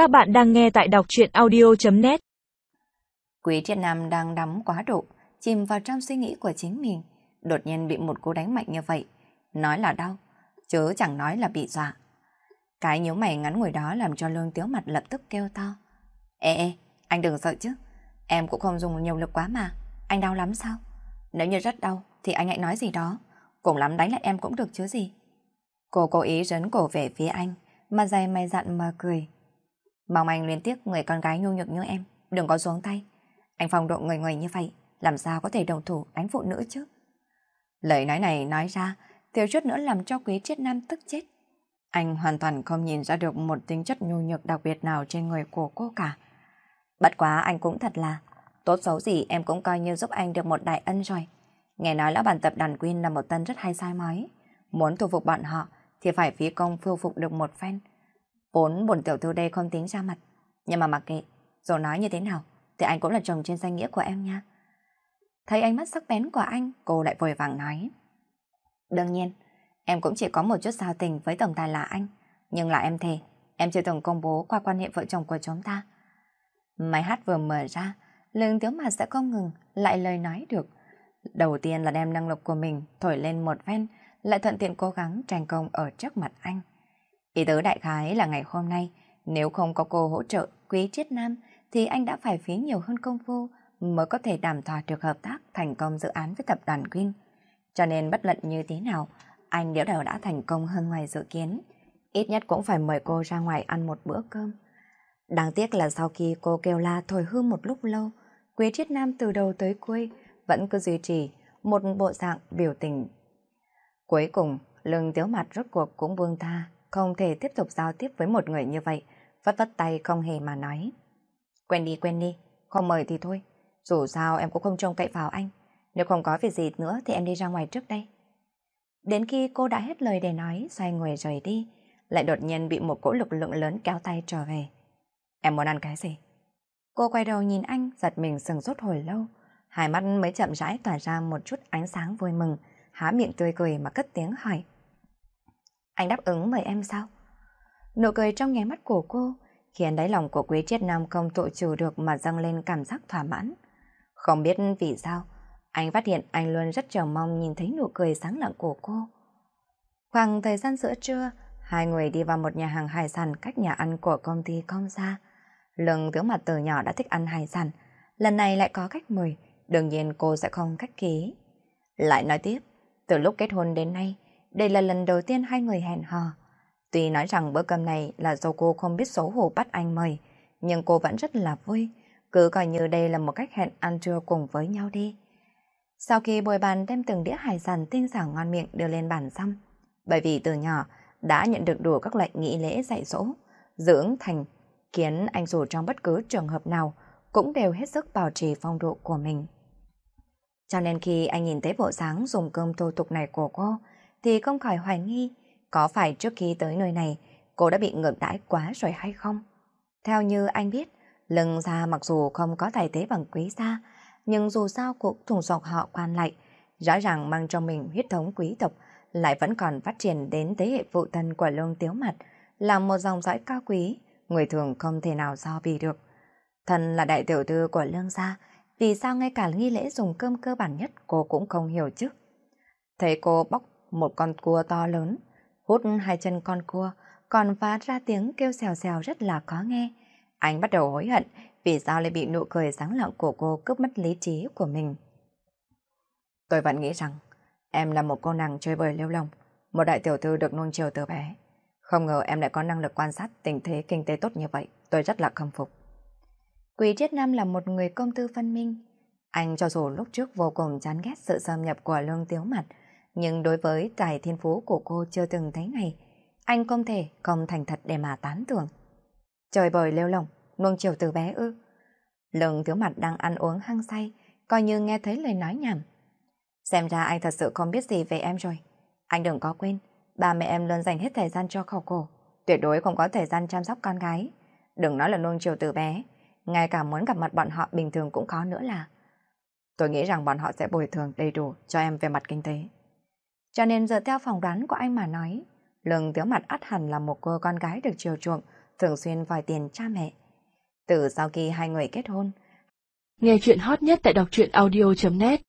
Các bạn đang nghe tại đọc chuyện audio.net Quý Triệt nam đang đắm quá độ, chìm vào trong suy nghĩ của chính mình. Đột nhiên bị một cú đánh mạnh như vậy. Nói là đau, chớ chẳng nói là bị dọa. Cái nhíu mày ngắn ngồi đó làm cho lương tiếu mặt lập tức kêu to. Ê ê, anh đừng sợ chứ. Em cũng không dùng nhiều lực quá mà. Anh đau lắm sao? Nếu như rất đau thì anh hãy nói gì đó. Cũng lắm đánh lại em cũng được chứ gì. Cô cố ý rấn cổ về phía anh, mà dày mày dặn mà cười. Mong anh liên tiếc người con gái nhu nhược như em, đừng có xuống tay. Anh phong độ người người như vậy, làm sao có thể đồng thủ đánh phụ nữ chứ? Lời nói này nói ra, thiếu chút nữa làm cho quý triết nam tức chết. Anh hoàn toàn không nhìn ra được một tính chất nhu nhược đặc biệt nào trên người của cô cả. Bất quá anh cũng thật là, tốt xấu gì em cũng coi như giúp anh được một đại ân rồi. Nghe nói là bản tập đàn Quyên là một tân rất hay sai mói. Muốn thu phục bọn họ thì phải phí công phiêu phục được một phen. Vốn bổn tiểu thư đây không tính ra mặt. Nhưng mà mặc kệ, dù nói như thế nào, thì anh cũng là chồng trên danh nghĩa của em nha. Thấy ánh mắt sắc bén của anh, cô lại vội vàng nói. Đương nhiên, em cũng chỉ có một chút giao tình với tổng tài là anh. Nhưng là em thề, em chưa từng công bố qua quan hệ vợ chồng của chúng ta. Máy hát vừa mở ra, lương tiếu mặt sẽ không ngừng, lại lời nói được. Đầu tiên là đem năng lực của mình thổi lên một ven, lại thuận tiện cố gắng tranh công ở trước mặt anh. Ý tứ đại khái là ngày hôm nay, nếu không có cô hỗ trợ quý triết nam, thì anh đã phải phí nhiều hơn công phu mới có thể đàm thỏa được hợp tác thành công dự án với tập đoàn Queen. Cho nên bất luận như thế nào, anh đều đều đã thành công hơn ngoài dự kiến. Ít nhất cũng phải mời cô ra ngoài ăn một bữa cơm. Đáng tiếc là sau khi cô kêu la thổi hư một lúc lâu, Quý Triết Nam từ đầu tới cuối vẫn cứ duy trì một bộ dạng biểu tình. Cuối cùng, lưng tiếu mặt rốt cuộc cũng buông tha, không thể tiếp tục giao tiếp với một người như vậy, vất vất tay không hề mà nói. Quen đi quen đi, không mời thì thôi, dù sao em cũng không trông cậy vào anh, nếu không có việc gì nữa thì em đi ra ngoài trước đây. Đến khi cô đã hết lời để nói, xoay người rời đi, lại đột nhiên bị một cỗ lực lượng lớn kéo tay trở về. Em muốn ăn cái gì? Cô quay đầu nhìn anh, giật mình sừng sốt hồi lâu, hai mắt mới chậm rãi tỏa ra một chút ánh sáng vui mừng, há miệng tươi cười mà cất tiếng hỏi. Anh đáp ứng mời em sao? Nụ cười trong nháy mắt của cô khiến đáy lòng của quý triết nam không tự chủ được mà dâng lên cảm giác thỏa mãn. Không biết vì sao, anh phát hiện anh luôn rất chờ mong nhìn thấy nụ cười sáng lặng của cô. Khoảng thời gian giữa trưa, hai người đi vào một nhà hàng hải sản cách nhà ăn của công ty không xa. Lưng tướng mặt từ nhỏ đã thích ăn hải sản, lần này lại có cách mời, đương nhiên cô sẽ không cách ký. Lại nói tiếp, từ lúc kết hôn đến nay, đây là lần đầu tiên hai người hẹn hò. Tuy nói rằng bữa cơm này là do cô không biết xấu hổ bắt anh mời, nhưng cô vẫn rất là vui, cứ coi như đây là một cách hẹn ăn trưa cùng với nhau đi. Sau khi bồi bàn đem từng đĩa hải sản tinh xảo ngon miệng đưa lên bàn xong, bởi vì từ nhỏ đã nhận được đủ các lệnh nghị lễ dạy dỗ, dưỡng thành, khiến anh dù trong bất cứ trường hợp nào cũng đều hết sức bảo trì phong độ của mình. Cho nên khi anh nhìn thấy bộ dáng dùng cơm thô tục này của cô, thì không khỏi hoài nghi có phải trước khi tới nơi này cô đã bị ngược đãi quá rồi hay không? Theo như anh biết, lưng ra mặc dù không có tài tế bằng quý gia, nhưng dù sao cũng thùng dọc họ quan lại, rõ ràng mang trong mình huyết thống quý tộc, lại vẫn còn phát triển đến thế hệ phụ thân của lương tiếu mặt, là một dòng dõi cao quý, người thường không thể nào so bì được. Thân là đại tiểu thư của lương gia, vì sao ngay cả nghi lễ dùng cơm cơ bản nhất cô cũng không hiểu chứ? Thấy cô bóc một con cua to lớn, hút hai chân con cua, còn phát ra tiếng kêu xèo xèo rất là khó nghe. Anh bắt đầu hối hận vì sao lại bị nụ cười sáng lặng của cô cướp mất lý trí của mình. Tôi vẫn nghĩ rằng em là một cô nàng chơi bời lêu lồng, một đại tiểu thư được nuông chiều từ bé. Không ngờ em lại có năng lực quan sát tình thế kinh tế tốt như vậy, tôi rất là khâm phục. Quý Triết Nam là một người công tư phân minh. Anh cho dù lúc trước vô cùng chán ghét sự xâm nhập của lương tiếu mặt, nhưng đối với tài thiên phú của cô chưa từng thấy này, anh không thể không thành thật để mà tán tưởng. Trời bời lêu lồng, nuông chiều từ bé ư. Lương thiếu mặt đang ăn uống hăng say, coi như nghe thấy lời nói nhảm. Xem ra anh thật sự không biết gì về em rồi. Anh đừng có quên, ba mẹ em luôn dành hết thời gian cho khẩu cổ, tuyệt đối không có thời gian chăm sóc con gái. Đừng nói là nuông chiều từ bé, ngay cả muốn gặp mặt bọn họ bình thường cũng khó nữa là. Tôi nghĩ rằng bọn họ sẽ bồi thường đầy đủ cho em về mặt kinh tế. Cho nên dựa theo phỏng đoán của anh mà nói, Lương Tiếu Mặt ắt hẳn là một cô con gái được chiều chuộng, thường xuyên vòi tiền cha mẹ. Từ sau khi hai người kết hôn, nghe chuyện hot nhất tại đọc truyện audio.net